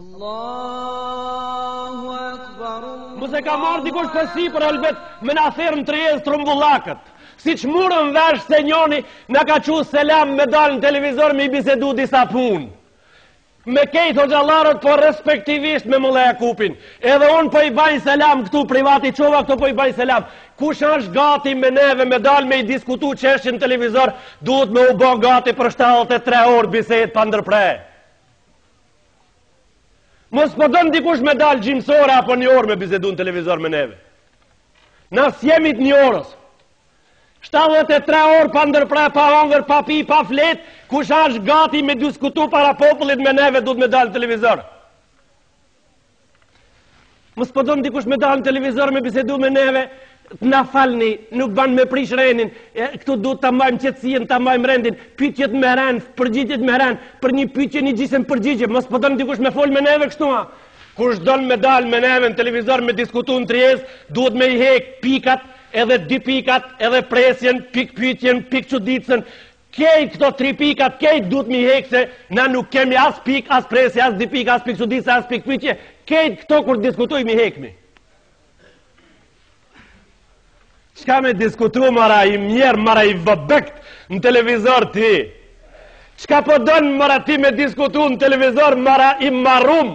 Allahu Akbar Mos e ka marrë dikush por si për helbet Me na thirrë në tryezë të rrumbullakët Siç morëm vesh se njoni Na ka çu selam me dalë në televizor Me i bisedu disa punë me kejt hoxhallarët, po respektivisht me Mulla Jakupin. Edhe unë po i baj selam këtu, privat i çova këtu po i baj selam. Kush është gati me neve, me dalë me i diskutu çështjet në televizor, duhet me u bo gati për 73 orë bisedë pa ndërpre. Mos po don dikush me dalë gjymës ore apo një orë me bisedu në televizor me neve. Na s'jemi t'një orës. 73 orë pa ndërpre, pa hongër, pa pi, pa fjetë, kush asht gati me diskutu para popullit me neve duhet me dalë n'televizor. Mos po don dikush me dalë në televizor me bisedu me neve, të na falni, nuk ban me prish renin, e, këtu duhet ta majmë qetësinë, ta majmë rendin, pytjet me ren, përgjigjet me ren, për një pytje një gjysëm përgjigje, mos po don dikush me folë me neve kështu ma. Kush don me dalë me neve në televizor me diskutu në tryezë, duhet me i hekë pikat, edhe dy pikat, edhe presjen, pikëpytjen, pikëçuditësen, Kejt këto tri pikat kejt duhet m'i hek se na nuk kemi as pikë as presje as dy pika as pikëçuditëse as pikëpytje kejt këto kur diskutoj m'i hek m'i Çka me diskutu more i mjerë, more i vobekt në televizor ti? Çka po don more ti me diskutu në televizor more i marum?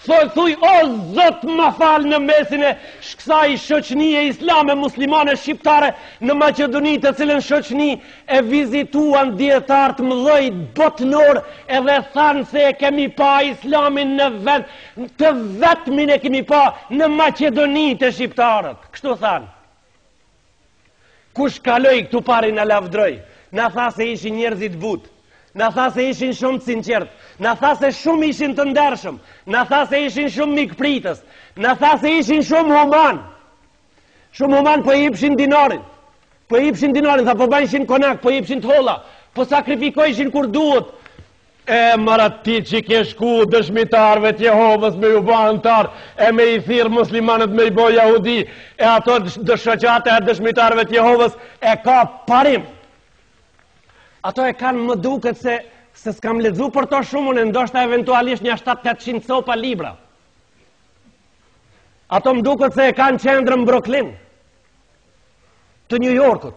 Thoj thuj o Zot më fal në mesin e qësaj shoqnie islame muslimane shqiptare në Maqedoni të cilën shoqni e vizituan dijetarët e mëdhej botnorë edhe thanë se e kemi pa islamin në vend të vetmin e kemi pa në Maqedoni te shqiptarët kështu thanë Kush kaloi këtu pari na lavdroi, na tha se ishin njerëzit të butë, na tha se ishin shumë të sinqertë, na tha se shumë ishin të ndershëm, na tha se ishin shumë mikpritës, na tha se ishin shumë humanë. Shumë humanë po e jepshin dinarin. Po e jepshin dinarin, tha po bajshin konak, po jepshin të holla, po sakrifikojshin kur duhet. E more ti që ke shku dëshmitarëve të Jehovës me ju ba antar e me i thirrë muslimanët me i bo jahudi e ato dë shoqata e dëshmitarëve të Jehovës e ka parim. Ato e kanë më duket se se s'kam lexu për to shumë unë ndoshta eventualisht një 7-800 copa libra. Ato më duket se e kanë qendrën n'Brooklyn të New Yorkut.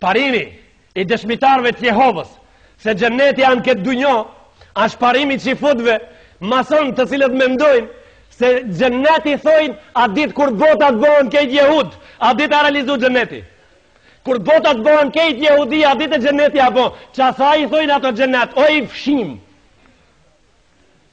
Parimi i dëshmitarëve të Jehovës se xheneti an këtë dunja, asht parimi i çifutëve mason të cilët mendojnë se xheneti thojnë at ditë kur bota të bëhen kejt jehud, at ditë a realizu xheneti. Kur bota të bëhen kejt jehudi, at ditë xheneti apo ça i thojnë ato xhenet, oj fshim.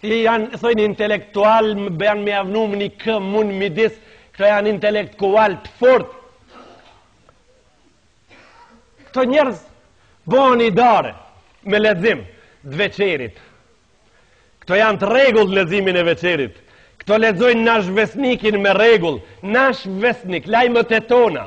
Kti jan thojn intelektual më bën me avnu më një kë mun midis këto jan intelektual të fort këto njerëz bëjn idare me lexim të Veçerit këto jan të rregullt n'leximin e Veçerit këto lexojn Nash Vesnikin me rregull Nash Vesnik lajmet e tona